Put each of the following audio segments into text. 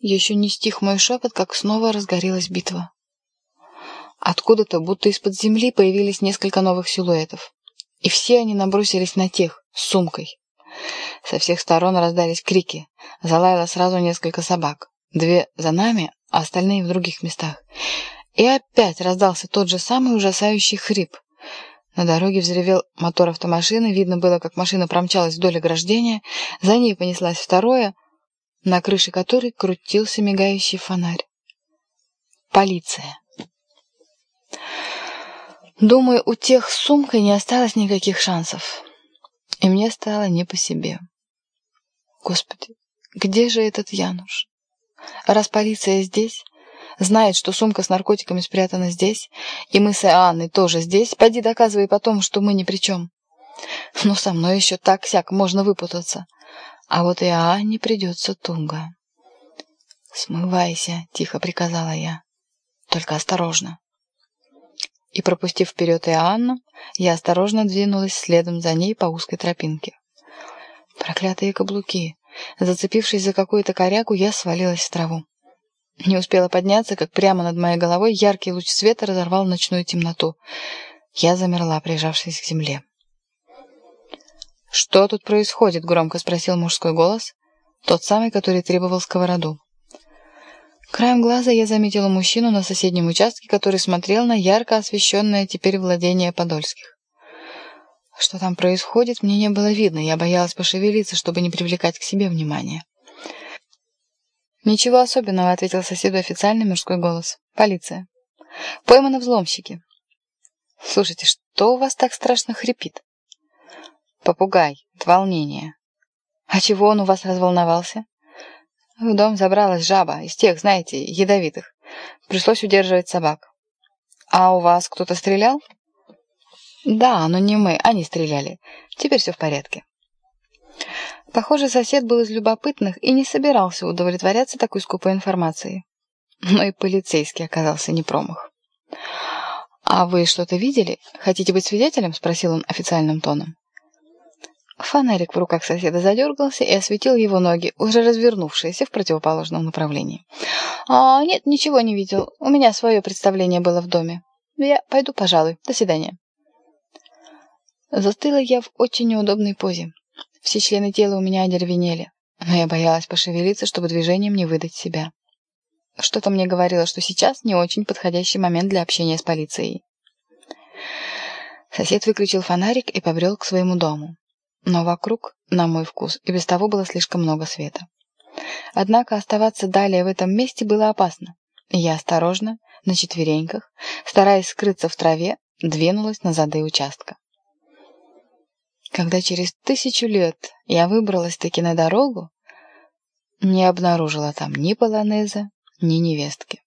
Еще не стих мой шепот, как снова разгорелась битва. Откуда-то, будто из-под земли, появились несколько новых силуэтов. И все они набросились на тех, с сумкой. Со всех сторон раздались крики. Залаяло сразу несколько собак. Две за нами, а остальные в других местах. И опять раздался тот же самый ужасающий хрип. На дороге взревел мотор автомашины, видно было, как машина промчалась вдоль ограждения, за ней понеслась второе, на крыше которой крутился мигающий фонарь. Полиция. Думаю, у тех с сумкой не осталось никаких шансов. И мне стало не по себе. Господи, где же этот Януш? Раз полиция здесь, знает, что сумка с наркотиками спрятана здесь, и мы с Анной тоже здесь, пойди доказывай потом, что мы ни при чем. Но со мной еще так-сяк можно выпутаться. А вот и Анне придется туго. «Смывайся», — тихо приказала я. «Только осторожно». И, пропустив вперед Иоанну, я осторожно двинулась следом за ней по узкой тропинке. Проклятые каблуки! Зацепившись за какую-то коряку, я свалилась в траву. Не успела подняться, как прямо над моей головой яркий луч света разорвал ночную темноту. Я замерла, прижавшись к земле. «Что тут происходит?» — громко спросил мужской голос, тот самый, который требовал сковороду. Краем глаза я заметила мужчину на соседнем участке, который смотрел на ярко освещенное теперь владение Подольских. Что там происходит, мне не было видно, я боялась пошевелиться, чтобы не привлекать к себе внимания. «Ничего особенного», — ответил соседу официальный мужской голос. «Полиция. Пойманы взломщики». «Слушайте, что у вас так страшно хрипит?» «Попугай. От волнения». «А чего он у вас разволновался?» «В дом забралась жаба, из тех, знаете, ядовитых. Пришлось удерживать собак». «А у вас кто-то стрелял?» «Да, но не мы, они стреляли. Теперь все в порядке». Похоже, сосед был из любопытных и не собирался удовлетворяться такой скупой информацией. Но и полицейский оказался не промах. «А вы что-то видели? Хотите быть свидетелем?» — спросил он официальным тоном. Фонарик в руках соседа задергался и осветил его ноги, уже развернувшиеся в противоположном направлении. «А, нет, ничего не видел. У меня свое представление было в доме. Я пойду, пожалуй. До свидания». Застыла я в очень неудобной позе. Все члены тела у меня одервенели, но я боялась пошевелиться, чтобы движением не выдать себя. Что-то мне говорило, что сейчас не очень подходящий момент для общения с полицией. Сосед выключил фонарик и побрел к своему дому. Но вокруг, на мой вкус, и без того было слишком много света. Однако оставаться далее в этом месте было опасно. Я осторожно, на четвереньках, стараясь скрыться в траве, двинулась на зады участка. Когда через тысячу лет я выбралась-таки на дорогу, не обнаружила там ни полонеза, ни невестки.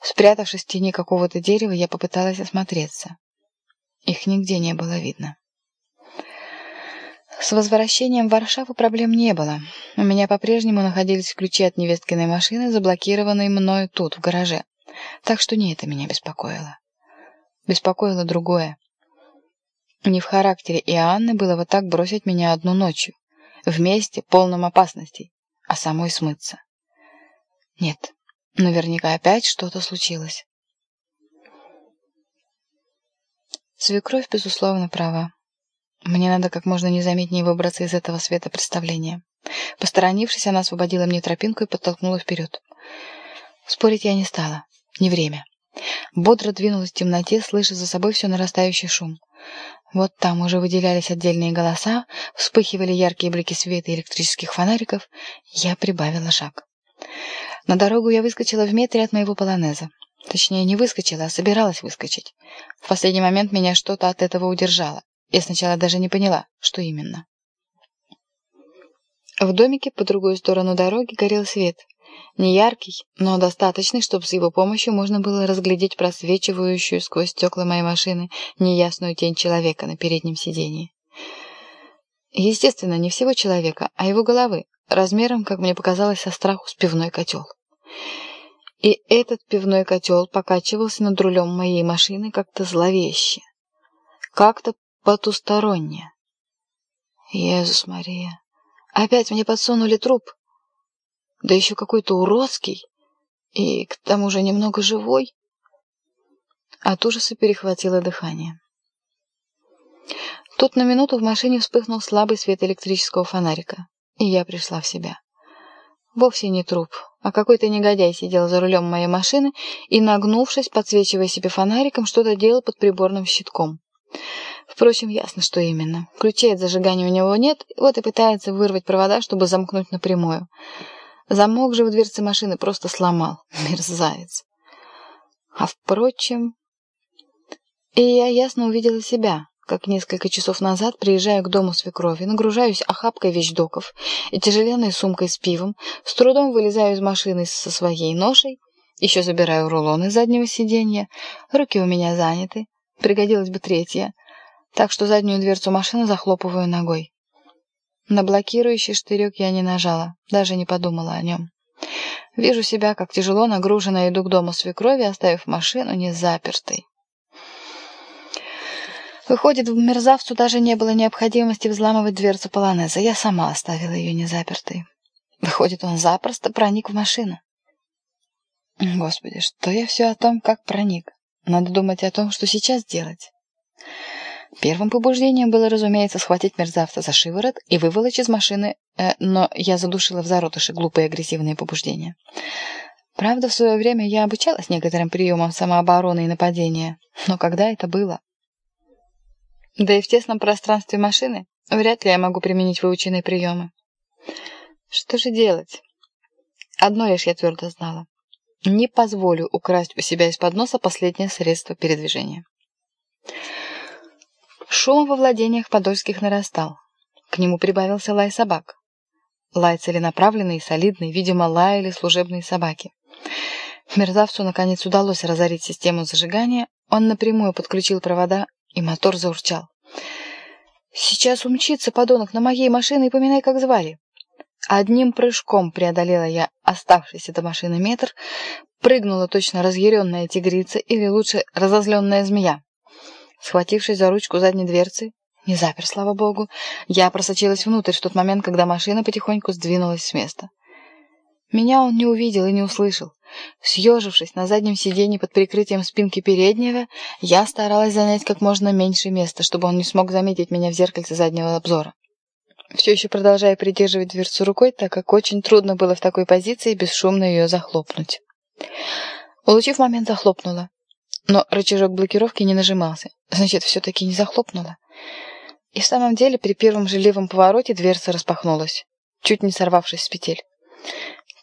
Спрятавшись в тени какого-то дерева, я попыталась осмотреться. Их нигде не было видно. С возвращением в Варшаву проблем не было. У меня по-прежнему находились ключи от невесткиной машины, заблокированные мною тут, в гараже. Так что не это меня беспокоило. Беспокоило другое. Не в характере Иоанны было вот так бросить меня одну ночью, вместе, полном опасностей, а самой смыться. Нет, наверняка опять что-то случилось. Свекровь, безусловно, права. Мне надо как можно незаметнее выбраться из этого света представления. Посторонившись, она освободила мне тропинку и подтолкнула вперед. Спорить я не стала. Не время. Бодро двинулась в темноте, слыша за собой все нарастающий шум. Вот там уже выделялись отдельные голоса, вспыхивали яркие блики света электрических фонариков. Я прибавила шаг. На дорогу я выскочила в метре от моего полонеза. Точнее, не выскочила, а собиралась выскочить. В последний момент меня что-то от этого удержало. Я сначала даже не поняла, что именно. В домике по другую сторону дороги горел свет. Не яркий, но достаточный, чтобы с его помощью можно было разглядеть просвечивающую сквозь стекла моей машины неясную тень человека на переднем сидении. Естественно, не всего человека, а его головы, размером, как мне показалось, со страху с пивной котел. И этот пивной котел покачивался над рулем моей машины как-то зловеще, как-то потусторонне. Иисус Мария, опять мне подсунули труп. Да еще какой-то уродский. И к тому же немного живой. От ужаса перехватило дыхание. Тут на минуту в машине вспыхнул слабый свет электрического фонарика, и я пришла в себя. Вовсе не труп, а какой-то негодяй сидел за рулем моей машины и, нагнувшись, подсвечивая себе фонариком, что-то делал под приборным щитком. Впрочем, ясно, что именно. Ключей от зажигания у него нет, вот и пытается вырвать провода, чтобы замкнуть напрямую. Замок же в дверце машины просто сломал. Мерзавец. А впрочем... И я ясно увидела себя, как несколько часов назад приезжаю к дому свекрови, нагружаюсь охапкой вещдоков и тяжеленной сумкой с пивом, с трудом вылезаю из машины со своей ношей, еще забираю рулон из заднего сиденья, руки у меня заняты, пригодилась бы третья, так что заднюю дверцу машины захлопываю ногой. На блокирующий штырек я не нажала, даже не подумала о нем. Вижу себя, как тяжело нагруженно иду к дому свекрови, оставив машину не запертой. Выходит, в мерзавцу даже не было необходимости взламывать дверцу полонеза. Я сама оставила ее незапертой. Выходит, он запросто проник в машину. Господи, что я все о том, как проник. Надо думать о том, что сейчас делать. Первым побуждением было, разумеется, схватить мерзавца за шиворот и выволочь из машины, э, но я задушила в зародыше глупые агрессивные побуждения. Правда, в свое время я обучалась некоторым приемам самообороны и нападения, но когда это было? Да и в тесном пространстве машины вряд ли я могу применить выученные приемы. Что же делать? Одно лишь я твердо знала. Не позволю украсть у себя из-под носа последнее средство передвижения. Шум во владениях подольских нарастал. К нему прибавился лай собак. Лай целенаправленный и солидный, видимо, лаяли служебные собаки. Мерзавцу, наконец, удалось разорить систему зажигания, он напрямую подключил провода и мотор заурчал. «Сейчас умчится, подонок, на моей машине и поминай, как звали». Одним прыжком преодолела я оставшийся до машины метр, прыгнула точно разъяренная тигрица или лучше разозленная змея. Схватившись за ручку задней дверцы, не запер, слава богу, я просочилась внутрь в тот момент, когда машина потихоньку сдвинулась с места. Меня он не увидел и не услышал. Съежившись на заднем сиденье под прикрытием спинки переднего, я старалась занять как можно меньше места, чтобы он не смог заметить меня в зеркальце заднего обзора. Все еще продолжая придерживать дверцу рукой, так как очень трудно было в такой позиции бесшумно ее захлопнуть. Улучив момент, захлопнула. Но рычажок блокировки не нажимался. Значит, все-таки не захлопнула. И в самом деле при первом же левом повороте дверца распахнулась, чуть не сорвавшись с петель.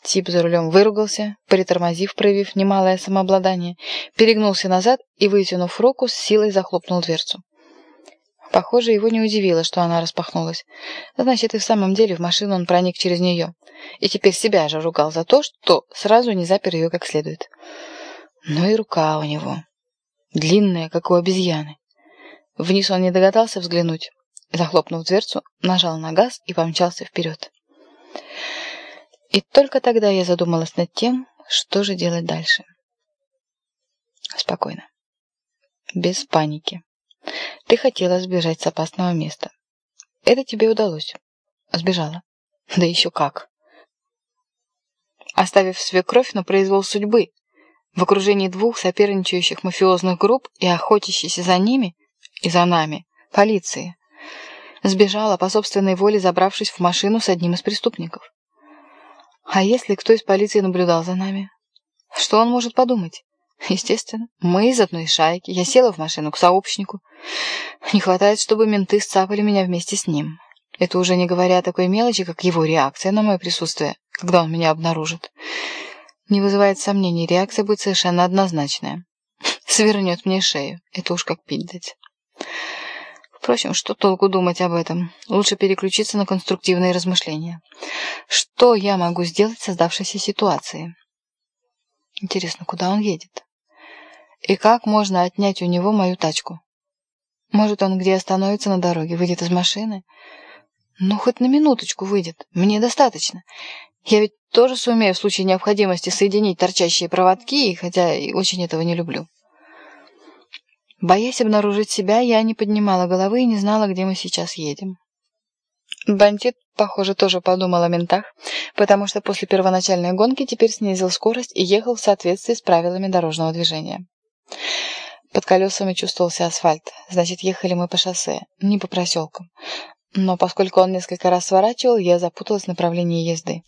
Тип за рулем выругался, притормозив, проявив немалое самообладание, перегнулся назад и, вытянув руку, с силой захлопнул дверцу. Похоже, его не удивило, что она распахнулась. Значит, и в самом деле в машину он проник через нее. И теперь себя же ругал за то, что сразу не запер ее как следует. Ну и рука у него. Длинная, как у обезьяны. Вниз он не догадался взглянуть. Захлопнув дверцу, нажал на газ и помчался вперед. И только тогда я задумалась над тем, что же делать дальше. Спокойно. Без паники. Ты хотела сбежать с опасного места. Это тебе удалось. Сбежала. Да еще как. Оставив свекровь на произвол судьбы, в окружении двух соперничающих мафиозных групп и охотящейся за ними и за нами полиции, сбежала по собственной воле, забравшись в машину с одним из преступников. А если кто из полиции наблюдал за нами? Что он может подумать? Естественно, мы из одной шайки. Я села в машину к сообщнику. Не хватает, чтобы менты сцапали меня вместе с ним. Это уже не говоря о такой мелочи, как его реакция на мое присутствие, когда он меня обнаружит. Не вызывает сомнений, реакция будет совершенно однозначная. Свернет мне шею. Это уж как пить дать. Впрочем, что толку думать об этом? Лучше переключиться на конструктивные размышления. Что я могу сделать в создавшейся ситуации? Интересно, куда он едет? И как можно отнять у него мою тачку? Может, он где остановится на дороге, выйдет из машины? Ну, хоть на минуточку выйдет. Мне достаточно. Я ведь тоже сумею в случае необходимости соединить торчащие проводки, хотя и очень этого не люблю. Боясь обнаружить себя, я не поднимала головы и не знала, где мы сейчас едем. Бандит, похоже, тоже подумал о ментах, потому что после первоначальной гонки теперь снизил скорость и ехал в соответствии с правилами дорожного движения. Под колесами чувствовался асфальт, значит, ехали мы по шоссе, не по проселкам. Но поскольку он несколько раз сворачивал, я запуталась в направлении езды.